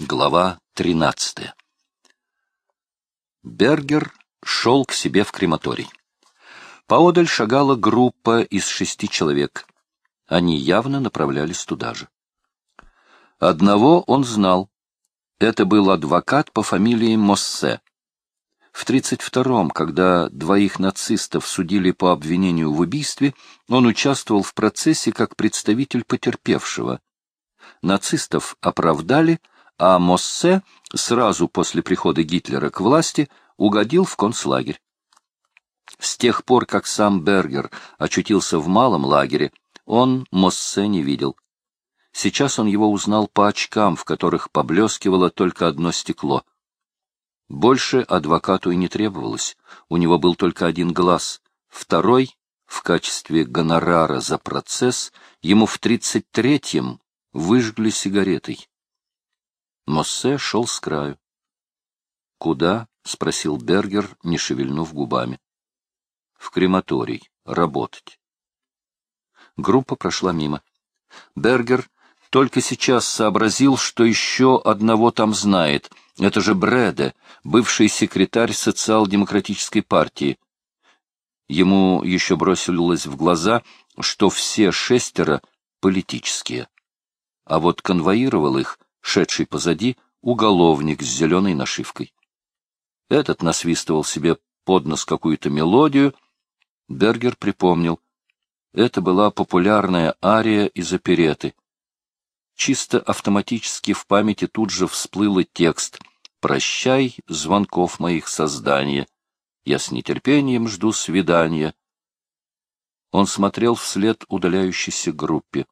Глава 13. Бергер шел к себе в крематорий. Поодаль шагала группа из шести человек. Они явно направлялись туда же. Одного он знал. Это был адвокат по фамилии Моссе. В 32-м, когда двоих нацистов судили по обвинению в убийстве, он участвовал в процессе как представитель потерпевшего. Нацистов оправдали, а Моссе сразу после прихода Гитлера к власти угодил в концлагерь. С тех пор, как сам Бергер очутился в малом лагере, он Моссе не видел. Сейчас он его узнал по очкам, в которых поблескивало только одно стекло. Больше адвокату и не требовалось, у него был только один глаз, второй, в качестве гонорара за процесс, ему в тридцать третьем выжгли сигаретой. Моссе шел с краю. «Куда?» — спросил Бергер, не шевельнув губами. «В крематорий. Работать». Группа прошла мимо. Бергер только сейчас сообразил, что еще одного там знает. Это же Бреде, бывший секретарь социал-демократической партии. Ему еще бросилось в глаза, что все шестеро политические. А вот конвоировал их шедший позади, уголовник с зеленой нашивкой. Этот насвистывал себе под нос какую-то мелодию. Бергер припомнил. Это была популярная ария из опереты. Чисто автоматически в памяти тут же всплыл текст «Прощай, звонков моих создания. Я с нетерпением жду свидания». Он смотрел вслед удаляющейся группе.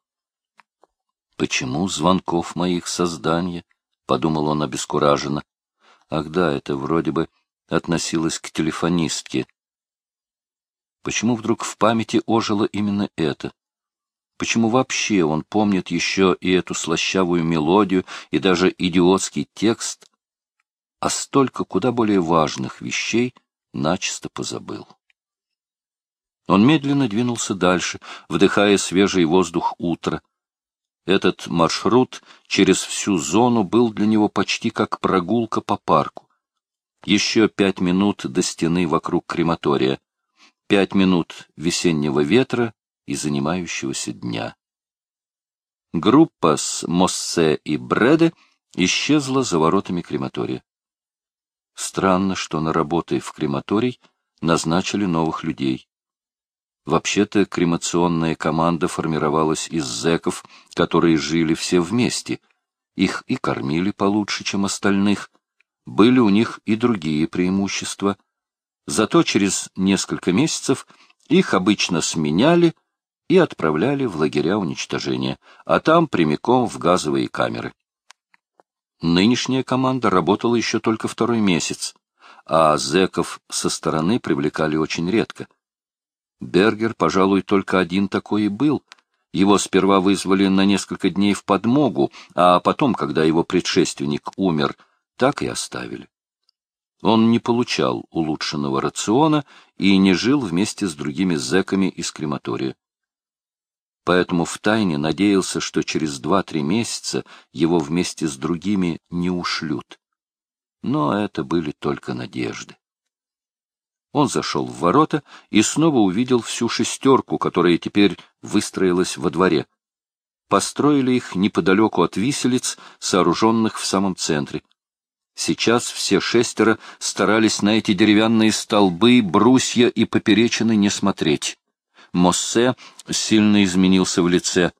Почему звонков моих создания? — подумал он обескураженно. Ах да, это вроде бы относилось к телефонистке. Почему вдруг в памяти ожило именно это? Почему вообще он помнит еще и эту слащавую мелодию, и даже идиотский текст, а столько куда более важных вещей начисто позабыл? Он медленно двинулся дальше, вдыхая свежий воздух утра. Этот маршрут через всю зону был для него почти как прогулка по парку. Еще пять минут до стены вокруг крематория, пять минут весеннего ветра и занимающегося дня. Группа с Моссе и Бреде исчезла за воротами крематория. Странно, что на работы в крематорий назначили новых людей. Вообще-то кремационная команда формировалась из зэков, которые жили все вместе. Их и кормили получше, чем остальных. Были у них и другие преимущества. Зато через несколько месяцев их обычно сменяли и отправляли в лагеря уничтожения, а там прямиком в газовые камеры. Нынешняя команда работала еще только второй месяц, а зэков со стороны привлекали очень редко — Бергер, пожалуй, только один такой и был. Его сперва вызвали на несколько дней в подмогу, а потом, когда его предшественник умер, так и оставили. Он не получал улучшенного рациона и не жил вместе с другими зэками из крематория. Поэтому втайне надеялся, что через два-три месяца его вместе с другими не ушлют. Но это были только надежды. Он зашел в ворота и снова увидел всю шестерку, которая теперь выстроилась во дворе. Построили их неподалеку от виселиц, сооруженных в самом центре. Сейчас все шестеро старались на эти деревянные столбы, брусья и поперечины не смотреть. Моссе сильно изменился в лице.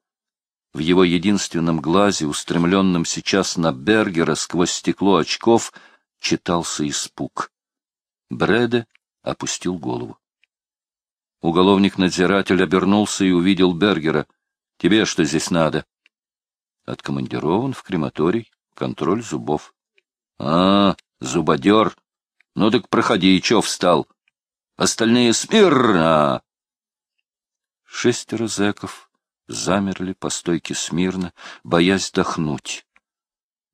В его единственном глазе, устремленном сейчас на Бергера сквозь стекло очков, читался испуг. Бреде опустил голову. Уголовник-надзиратель обернулся и увидел Бергера. — Тебе что здесь надо? — Откомандирован в крематорий. Контроль зубов. — А, зубодер. Ну так проходи, чё встал? Остальные смирно! Шестеро зэков замерли по стойке смирно, боясь дохнуть.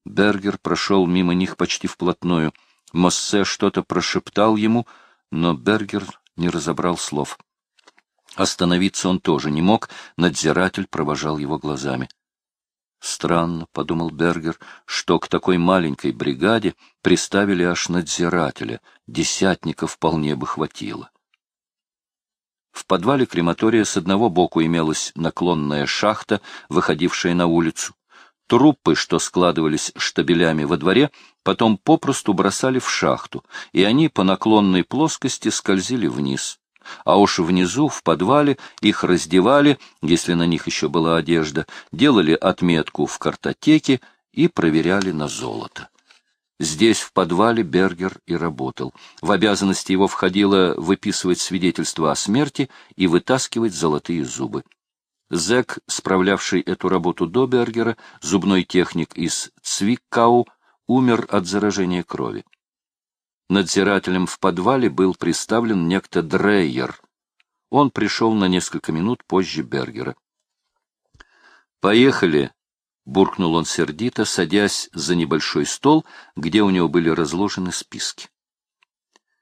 Бергер прошел мимо них почти вплотную. Моссе что-то прошептал ему — но Бергер не разобрал слов. Остановиться он тоже не мог, надзиратель провожал его глазами. Странно, — подумал Бергер, — что к такой маленькой бригаде приставили аж надзирателя, десятника вполне бы хватило. В подвале крематория с одного боку имелась наклонная шахта, выходившая на улицу. Трупы, что складывались штабелями во дворе, потом попросту бросали в шахту, и они по наклонной плоскости скользили вниз. А уж внизу, в подвале, их раздевали, если на них еще была одежда, делали отметку в картотеке и проверяли на золото. Здесь, в подвале, Бергер и работал. В обязанности его входило выписывать свидетельства о смерти и вытаскивать золотые зубы. Зэк, справлявший эту работу до Бергера, зубной техник из Цвиккау, умер от заражения крови. Надзирателем в подвале был представлен некто Дрейер. Он пришел на несколько минут позже Бергера. «Поехали!» — буркнул он сердито, садясь за небольшой стол, где у него были разложены списки.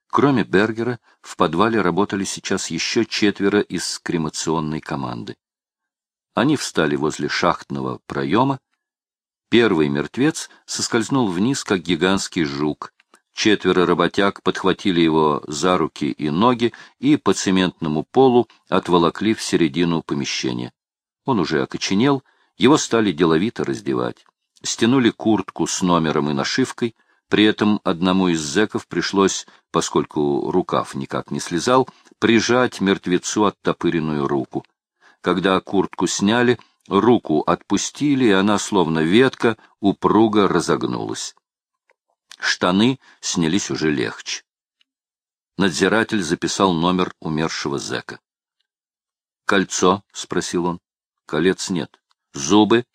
Кроме Бергера, в подвале работали сейчас еще четверо из кремационной команды. Они встали возле шахтного проема. Первый мертвец соскользнул вниз, как гигантский жук. Четверо работяг подхватили его за руки и ноги и по цементному полу отволокли в середину помещения. Он уже окоченел, его стали деловито раздевать. Стянули куртку с номером и нашивкой, при этом одному из зэков пришлось, поскольку рукав никак не слезал, прижать мертвецу оттопыренную руку. Когда куртку сняли, руку отпустили, и она, словно ветка, упруго разогнулась. Штаны снялись уже легче. Надзиратель записал номер умершего зэка. «Кольцо?» — спросил он. «Колец нет. Зубы?»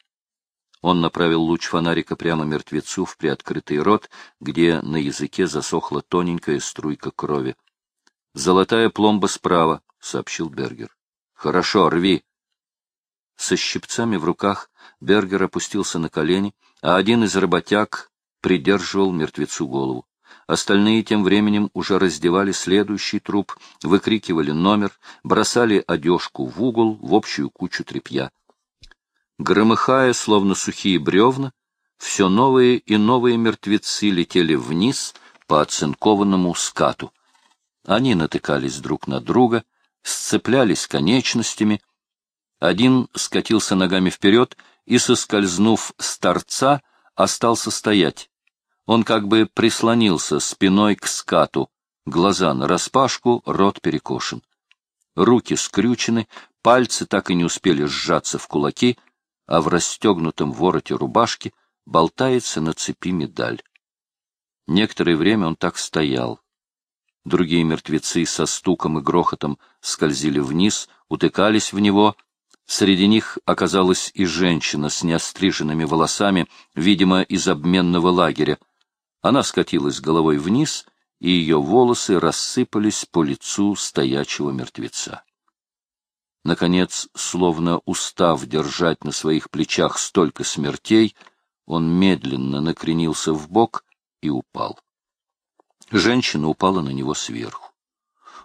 Он направил луч фонарика прямо мертвецу в приоткрытый рот, где на языке засохла тоненькая струйка крови. «Золотая пломба справа», — сообщил Бергер. Хорошо, рви. Со щипцами в руках Бергер опустился на колени, а один из работяг придерживал мертвецу голову. Остальные тем временем уже раздевали следующий труп, выкрикивали номер, бросали одежку в угол, в общую кучу тряпья. Громыхая, словно сухие бревна, все новые и новые мертвецы летели вниз по оцинкованному скату. Они натыкались друг на друга, сцеплялись конечностями. Один скатился ногами вперед и, соскользнув с торца, остался стоять. Он как бы прислонился спиной к скату, глаза нараспашку, рот перекошен. Руки скрючены, пальцы так и не успели сжаться в кулаки, а в расстегнутом вороте рубашки болтается на цепи медаль. Некоторое время он так стоял, Другие мертвецы со стуком и грохотом скользили вниз, утыкались в него. Среди них оказалась и женщина с неостриженными волосами, видимо, из обменного лагеря. Она скатилась головой вниз, и ее волосы рассыпались по лицу стоячего мертвеца. Наконец, словно устав держать на своих плечах столько смертей, он медленно накренился в бок и упал. Женщина упала на него сверху.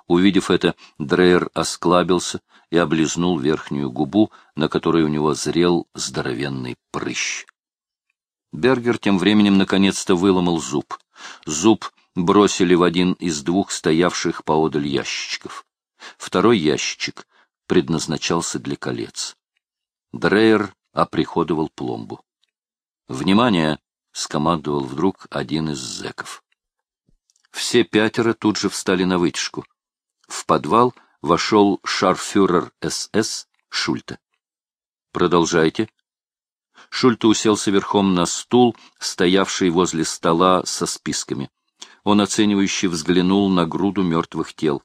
Увидев это, Дрейер осклабился и облизнул верхнюю губу, на которой у него зрел здоровенный прыщ. Бергер тем временем наконец-то выломал зуб. Зуб бросили в один из двух стоявших поодаль ящичков. Второй ящичек предназначался для колец. Дрейер оприходовал пломбу. «Внимание!» — скомандовал вдруг один из зэков. Все пятеро тут же встали на вытяжку. В подвал вошел шарфюрер СС Шульте. «Продолжайте». Шульте уселся верхом на стул, стоявший возле стола со списками. Он оценивающе взглянул на груду мертвых тел.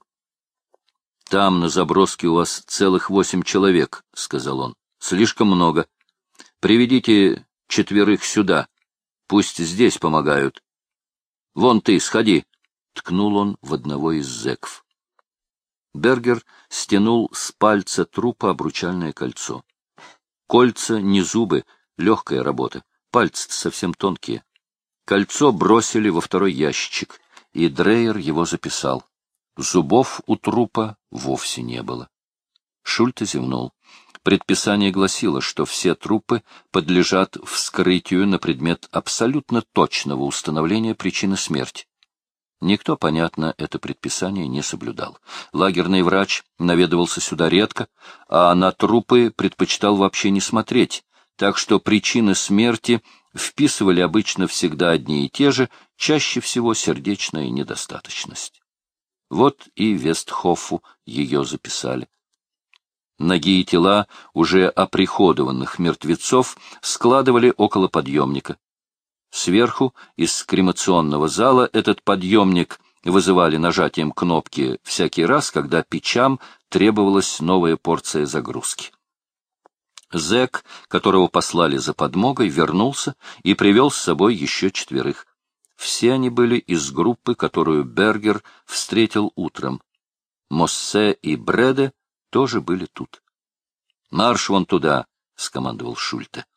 «Там, на заброске, у вас целых восемь человек», — сказал он. «Слишком много. Приведите четверых сюда. Пусть здесь помогают. Вон ты, сходи». — ткнул он в одного из зэков. Бергер стянул с пальца трупа обручальное кольцо. Кольца не зубы, легкая работа, пальцы совсем тонкие. Кольцо бросили во второй ящичек, и Дрейер его записал. Зубов у трупа вовсе не было. Шульте зевнул. Предписание гласило, что все трупы подлежат вскрытию на предмет абсолютно точного установления причины смерти. Никто, понятно, это предписание не соблюдал. Лагерный врач наведывался сюда редко, а на трупы предпочитал вообще не смотреть, так что причины смерти вписывали обычно всегда одни и те же, чаще всего сердечная недостаточность. Вот и Вестхофу ее записали. Ноги и тела уже оприходованных мертвецов складывали около подъемника. Сверху, из кремационного зала, этот подъемник вызывали нажатием кнопки всякий раз, когда печам требовалась новая порция загрузки. Зэк, которого послали за подмогой, вернулся и привел с собой еще четверых. Все они были из группы, которую Бергер встретил утром. Моссе и Бреде тоже были тут. — Марш вон туда, — скомандовал Шульте. —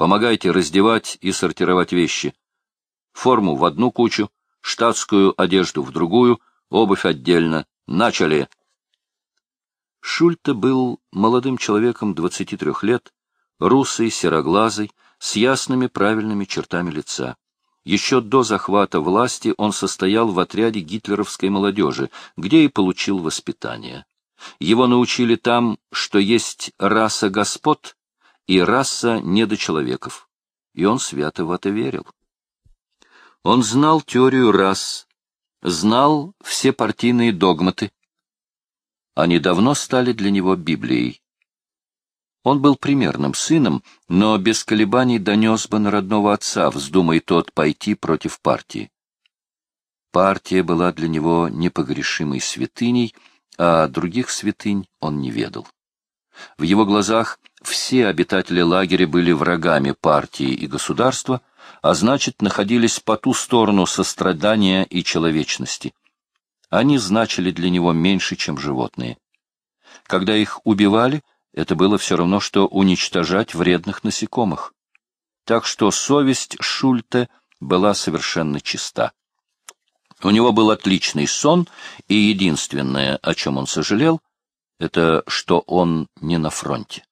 Помогайте раздевать и сортировать вещи. Форму в одну кучу, штатскую одежду в другую, обувь отдельно. Начали! Шульте был молодым человеком 23 лет, русый, сероглазый, с ясными правильными чертами лица. Еще до захвата власти он состоял в отряде гитлеровской молодежи, где и получил воспитание. Его научили там, что есть раса господ и раса недочеловеков, и он свято в это верил. Он знал теорию рас, знал все партийные догматы, они давно стали для него Библией. Он был примерным сыном, но без колебаний донес бы на родного отца, вздумай тот пойти против партии. Партия была для него непогрешимой святыней, а других святынь он не ведал. В его глазах все обитатели лагеря были врагами партии и государства, а значит, находились по ту сторону сострадания и человечности они значили для него меньше, чем животные. Когда их убивали, это было все равно, что уничтожать вредных насекомых. Так что совесть Шульте была совершенно чиста. У него был отличный сон, и единственное, о чем он сожалел, это что он не на фронте.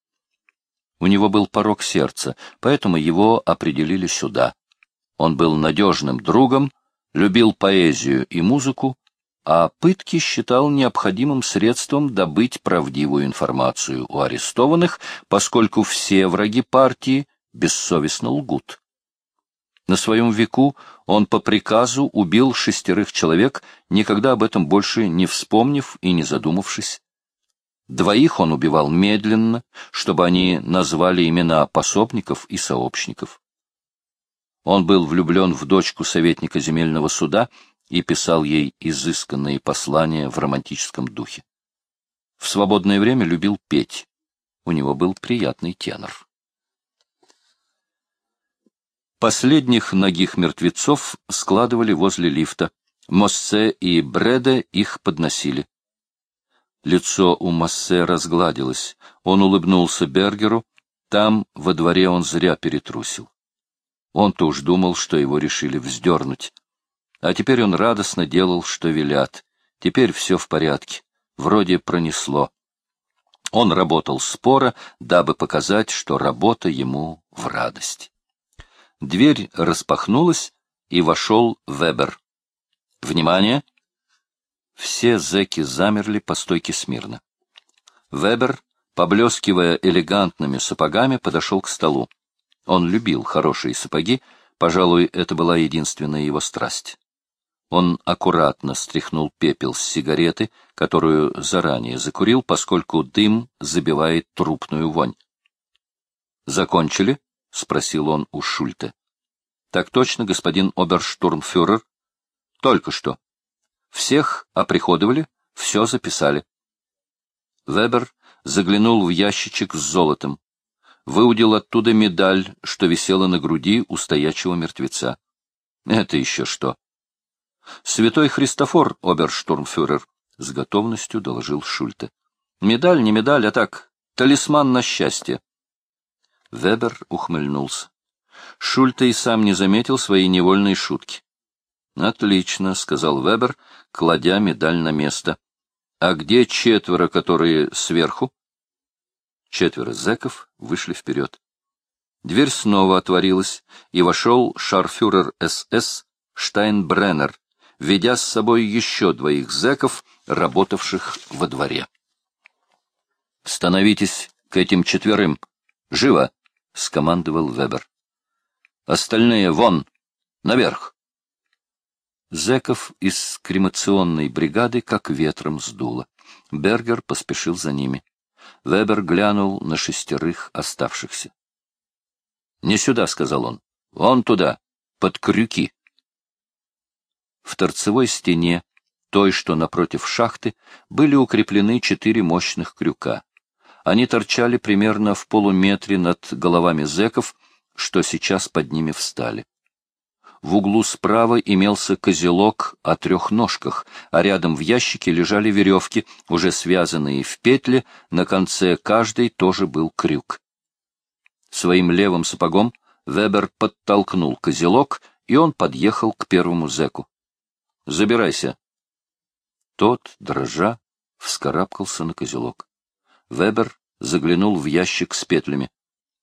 У него был порог сердца, поэтому его определили сюда. Он был надежным другом, любил поэзию и музыку, а пытки считал необходимым средством добыть правдивую информацию у арестованных, поскольку все враги партии бессовестно лгут. На своем веку он по приказу убил шестерых человек, никогда об этом больше не вспомнив и не задумавшись. Двоих он убивал медленно, чтобы они назвали имена пособников и сообщников. Он был влюблен в дочку советника земельного суда и писал ей изысканные послания в романтическом духе. В свободное время любил петь. У него был приятный тенор. Последних ногих мертвецов складывали возле лифта. Моссе и Бреде их подносили. Лицо у Моссе разгладилось. Он улыбнулся Бергеру. Там, во дворе, он зря перетрусил. Он-то уж думал, что его решили вздернуть. А теперь он радостно делал, что велят. Теперь все в порядке. Вроде пронесло. Он работал споро, дабы показать, что работа ему в радость. Дверь распахнулась, и вошел Вебер. «Внимание!» Все зэки замерли по стойке смирно. Вебер, поблескивая элегантными сапогами, подошел к столу. Он любил хорошие сапоги, пожалуй, это была единственная его страсть. Он аккуратно стряхнул пепел с сигареты, которую заранее закурил, поскольку дым забивает трупную вонь. «Закончили?» — спросил он у Шульте. «Так точно, господин оберштурмфюрер?» «Только что. Всех оприходовали, все записали». Вебер заглянул в ящичек с золотом. Выудил оттуда медаль, что висела на груди у стоячего мертвеца. «Это еще что?» Святой Христофор, оберштурмфюрер, — с готовностью доложил Шульте. Медаль не медаль, а так, талисман на счастье. Вебер ухмыльнулся. Шульте и сам не заметил своей невольной шутки. «Отлично», — сказал Вебер, кладя медаль на место. «А где четверо, которые сверху?» Четверо зэков вышли вперед. Дверь снова отворилась, и вошел шарфюрер СС Штайнбреннер, ведя с собой еще двоих зэков, работавших во дворе. «Становитесь к этим четверым! Живо!» — скомандовал Вебер. «Остальные вон! Наверх!» Зеков из кремационной бригады как ветром сдуло. Бергер поспешил за ними. Вебер глянул на шестерых оставшихся. — Не сюда, — сказал он. — Вон туда, под крюки. В торцевой стене, той, что напротив шахты, были укреплены четыре мощных крюка. Они торчали примерно в полуметре над головами зеков, что сейчас под ними встали. В углу справа имелся козелок о трех ножках, а рядом в ящике лежали веревки, уже связанные в петле, на конце каждой тоже был крюк. Своим левым сапогом Вебер подтолкнул козелок, и он подъехал к первому зеку. «Забирайся». Тот, дрожа, вскарабкался на козелок. Вебер заглянул в ящик с петлями.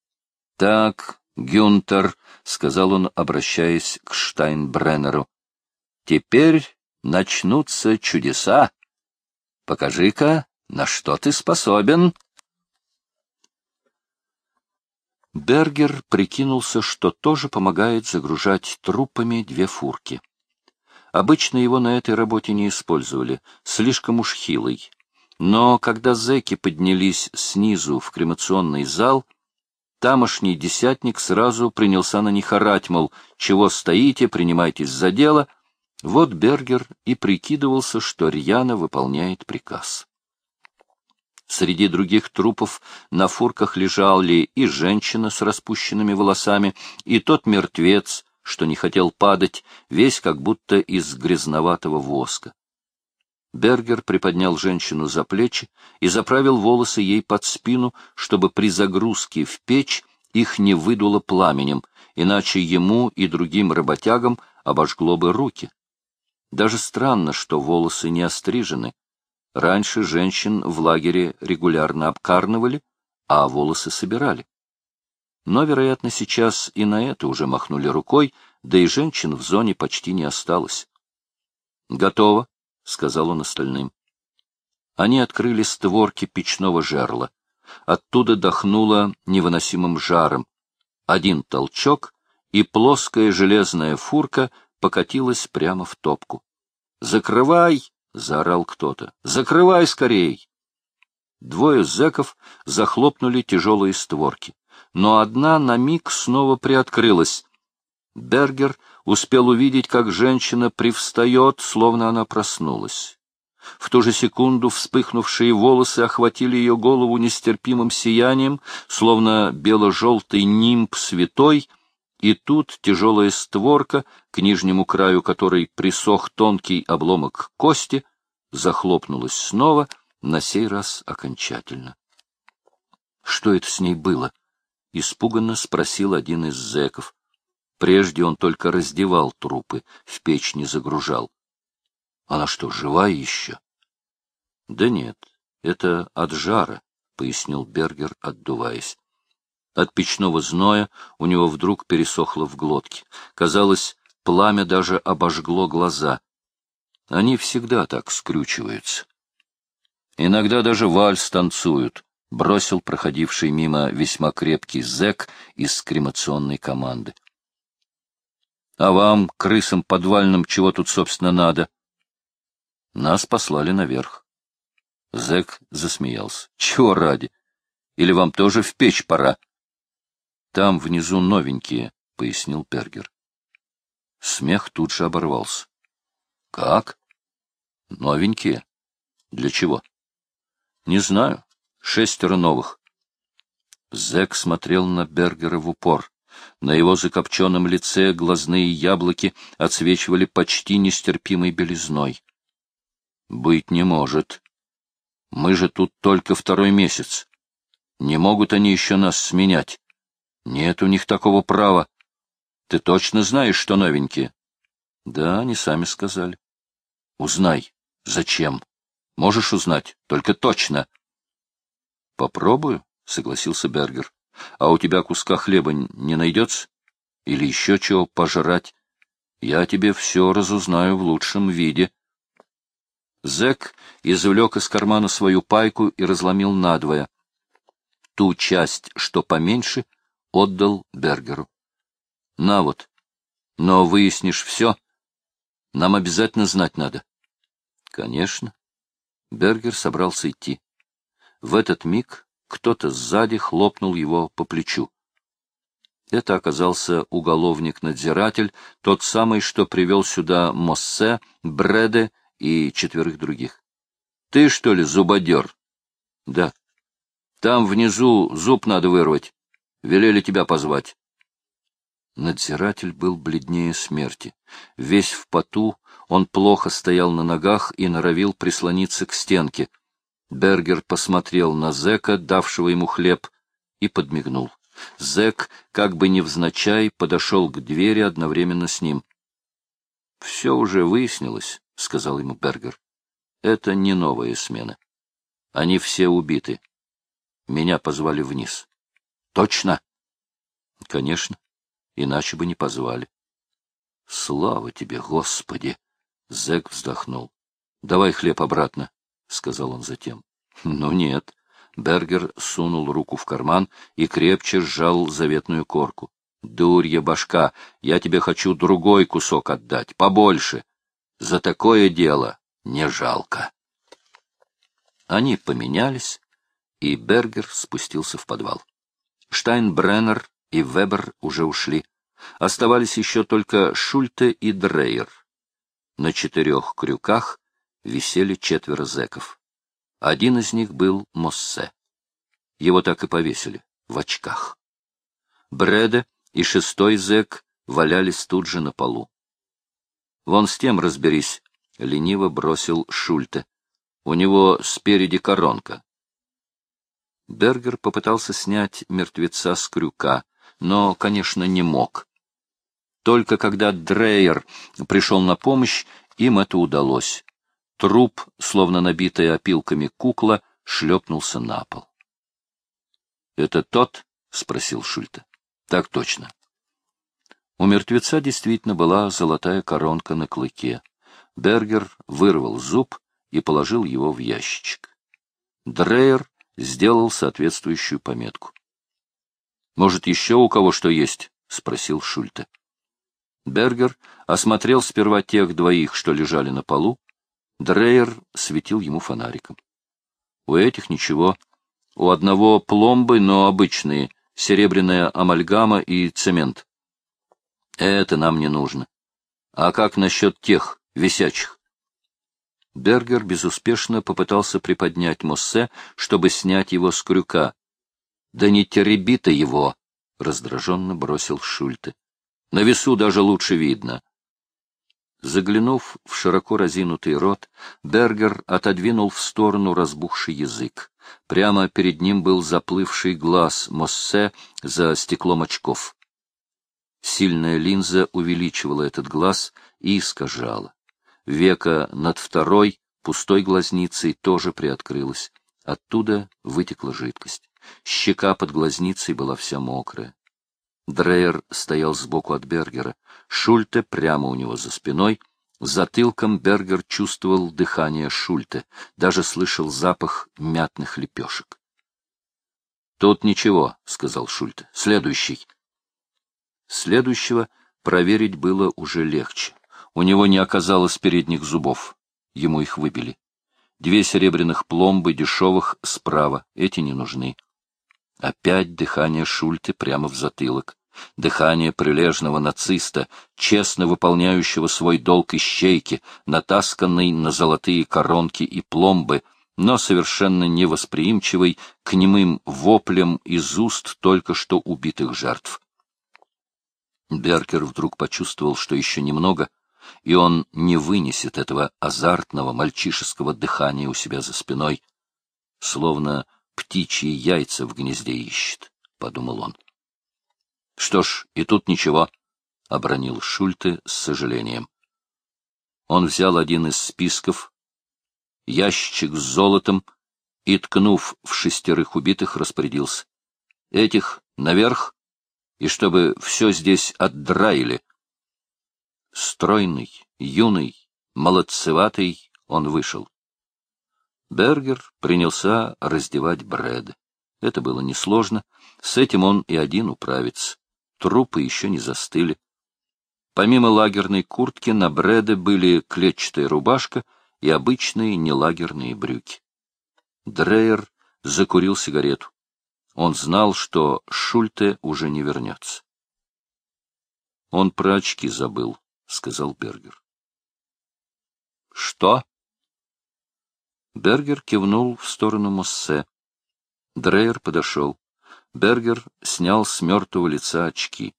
— Так, Гюнтер, — сказал он, обращаясь к Штайнбреннеру, — теперь начнутся чудеса. Покажи-ка, на что ты способен. Бергер прикинулся, что тоже помогает загружать трупами две фурки. Обычно его на этой работе не использовали, слишком уж хилый. Но когда зэки поднялись снизу в кремационный зал, тамошний десятник сразу принялся на них орать, мол, чего стоите, принимайтесь за дело. Вот Бергер и прикидывался, что рьяно выполняет приказ. Среди других трупов на фурках лежали и женщина с распущенными волосами, и тот мертвец, что не хотел падать, весь как будто из грязноватого воска. Бергер приподнял женщину за плечи и заправил волосы ей под спину, чтобы при загрузке в печь их не выдуло пламенем, иначе ему и другим работягам обожгло бы руки. Даже странно, что волосы не острижены. Раньше женщин в лагере регулярно обкарнывали, а волосы собирали. Но, вероятно, сейчас и на это уже махнули рукой, да и женщин в зоне почти не осталось. «Готово», — сказал он остальным. Они открыли створки печного жерла. Оттуда дохнуло невыносимым жаром. Один толчок, и плоская железная фурка покатилась прямо в топку. «Закрывай!» — заорал кто-то. «Закрывай скорей!» Двое зэков захлопнули тяжелые створки, но одна на миг снова приоткрылась. Бергер успел увидеть, как женщина привстает, словно она проснулась. В ту же секунду вспыхнувшие волосы охватили ее голову нестерпимым сиянием, словно бело-желтый нимб святой, и тут тяжелая створка, к нижнему краю которой присох тонкий обломок кости, захлопнулась снова, на сей раз окончательно. — Что это с ней было? — испуганно спросил один из зэков. Прежде он только раздевал трупы, в печь не загружал. Она что, живая еще? — Да нет, это от жара, — пояснил Бергер, отдуваясь. От печного зноя у него вдруг пересохло в глотке. Казалось, пламя даже обожгло глаза. Они всегда так скрючиваются. Иногда даже вальс танцуют, — бросил проходивший мимо весьма крепкий зэк из кремационной команды. А вам, крысам подвальным, чего тут, собственно, надо? Нас послали наверх. Зэк засмеялся. Чего ради? Или вам тоже в печь пора? Там внизу новенькие, — пояснил Пергер. Смех тут же оборвался. Как? Новенькие? Для чего? Не знаю. Шестеро новых. Зэк смотрел на Бергера в упор. На его закопченном лице глазные яблоки отсвечивали почти нестерпимой белизной. — Быть не может. Мы же тут только второй месяц. Не могут они еще нас сменять. Нет у них такого права. Ты точно знаешь, что новенькие? — Да, они сами сказали. — Узнай. Зачем? Можешь узнать, только точно. — Попробую, —— согласился Бергер. — А у тебя куска хлеба не найдется? Или еще чего пожрать? Я тебе все разузнаю в лучшем виде. Зэк извлек из кармана свою пайку и разломил надвое. Ту часть, что поменьше, отдал Бергеру. — На вот. Но выяснишь все. Нам обязательно знать надо. — Конечно. Бергер собрался идти. В этот миг кто-то сзади хлопнул его по плечу. Это оказался уголовник-надзиратель, тот самый, что привел сюда Моссе, Бреде и четверых других. — Ты, что ли, зубодер? — Да. — Там внизу зуб надо вырвать. Велели тебя позвать. Надзиратель был бледнее смерти. Весь в поту, он плохо стоял на ногах и норовил прислониться к стенке. Бергер посмотрел на зэка, давшего ему хлеб, и подмигнул. Зэк, как бы невзначай, подошел к двери одновременно с ним. — Все уже выяснилось, — сказал ему Бергер. — Это не новая смена. Они все убиты. Меня позвали вниз. — Точно? — Конечно. Иначе бы не позвали. — Слава тебе, Господи! — Зэк вздохнул. — Давай хлеб обратно, — сказал он затем. — Ну нет. Бергер сунул руку в карман и крепче сжал заветную корку. — Дурья башка, я тебе хочу другой кусок отдать, побольше. За такое дело не жалко. Они поменялись, и Бергер спустился в подвал. Штайнбреннер и Вебер уже ушли. Оставались еще только Шульте и Дрейер. На четырех крюках висели четверо зэков. Один из них был Моссе. Его так и повесили, в очках. Бреде и шестой зэк валялись тут же на полу. «Вон с тем разберись», — лениво бросил Шульте. «У него спереди коронка». Бергер попытался снять мертвеца с крюка, но, конечно, не мог. Только когда Дрейер пришел на помощь, им это удалось. Труп, словно набитая опилками кукла, шлепнулся на пол. — Это тот? — спросил Шульте. — Так точно. У мертвеца действительно была золотая коронка на клыке. Бергер вырвал зуб и положил его в ящичек. Дрейер сделал соответствующую пометку. — Может, еще у кого что есть? — спросил Шульте. Бергер осмотрел сперва тех двоих, что лежали на полу, Дрейер светил ему фонариком. У этих ничего. У одного пломбы, но обычные, серебряная амальгама и цемент. Это нам не нужно. А как насчет тех, висячих? Бергер безуспешно попытался приподнять Моссе, чтобы снять его с крюка. — Да не тереби ты его! — раздраженно бросил Шульте. — На весу даже лучше видно. Заглянув в широко разинутый рот, Бергер отодвинул в сторону разбухший язык. Прямо перед ним был заплывший глаз Моссе за стеклом очков. Сильная линза увеличивала этот глаз и искажала. Века над второй, пустой глазницей, тоже приоткрылась. Оттуда вытекла жидкость. Щека под глазницей была вся мокрая. Дрейер стоял сбоку от Бергера, Шульте прямо у него за спиной. Затылком Бергер чувствовал дыхание Шульте, даже слышал запах мятных лепешек. — Тут ничего, — сказал Шульте. — Следующий. Следующего проверить было уже легче. У него не оказалось передних зубов. Ему их выбили. Две серебряных пломбы, дешевых, справа. Эти не нужны. Опять дыхание Шульте прямо в затылок. Дыхание прилежного нациста, честно выполняющего свой долг ищейки, натасканный на золотые коронки и пломбы, но совершенно невосприимчивый к немым воплям из уст только что убитых жертв. Беркер вдруг почувствовал, что еще немного, и он не вынесет этого азартного мальчишеского дыхания у себя за спиной, словно птичьи яйца в гнезде ищет, — подумал он. — Что ж, и тут ничего, — обронил Шульте с сожалением. Он взял один из списков, ящичек с золотом, и, ткнув в шестерых убитых, распорядился. Этих наверх, и чтобы все здесь отдраили. Стройный, юный, молодцеватый он вышел. Бергер принялся раздевать Брэда. Это было несложно, с этим он и один управится. Трупы еще не застыли. Помимо лагерной куртки на Брэде были клетчатая рубашка и обычные нелагерные брюки. Дрейер закурил сигарету. Он знал, что Шульте уже не вернется. — Он про очки забыл, — сказал Бергер. — Что? Бергер кивнул в сторону Моссе. Дрейер подошел. Бергер снял с мертвого лица очки.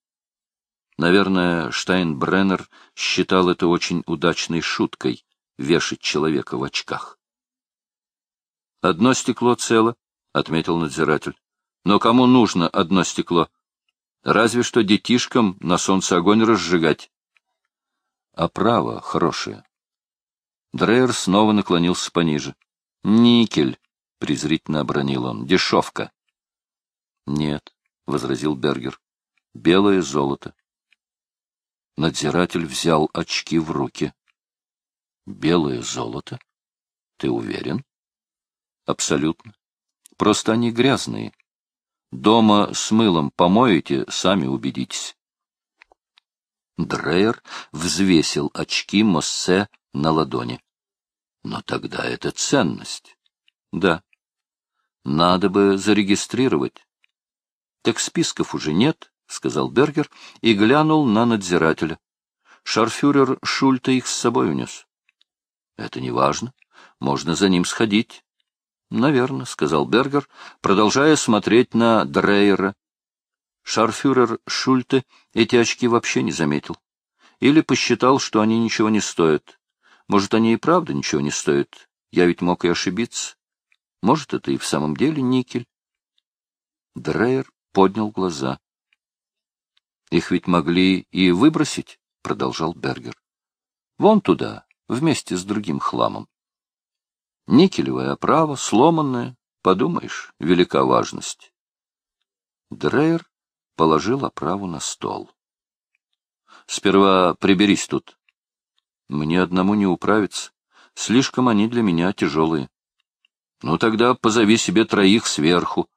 Наверное, Штайнбреннер считал это очень удачной шуткой — вешать человека в очках. — Одно стекло цело, — отметил надзиратель. — Но кому нужно одно стекло? Разве что детишкам на солнце огонь разжигать. — А право хорошее. Дрейер снова наклонился пониже. — Никель, — презрительно обронил он, — дешевка. — Нет, — возразил Бергер, — белое золото. Надзиратель взял очки в руки. — Белое золото? Ты уверен? — Абсолютно. Просто они грязные. Дома с мылом помоете, сами убедитесь. Дрейер взвесил очки Моссе на ладони. Но тогда это ценность. Да. Надо бы зарегистрировать. Так списков уже нет, — сказал Бергер и глянул на надзирателя. Шарфюрер Шульта их с собой унес. — Это не важно. Можно за ним сходить. — Наверно, — сказал Бергер, продолжая смотреть на Дрейера. Шарфюрер Шульте эти очки вообще не заметил. Или посчитал, что они ничего не стоят. Может, они и правда ничего не стоят. Я ведь мог и ошибиться. Может, это и в самом деле никель. Дрейер поднял глаза. Их ведь могли и выбросить, — продолжал Бергер. Вон туда, вместе с другим хламом. Никелевая оправа, сломанная, подумаешь, велика важность. Дрейер положил оправу на стол. — Сперва приберись тут. Мне одному не управиться. Слишком они для меня тяжелые. Ну тогда позови себе троих сверху.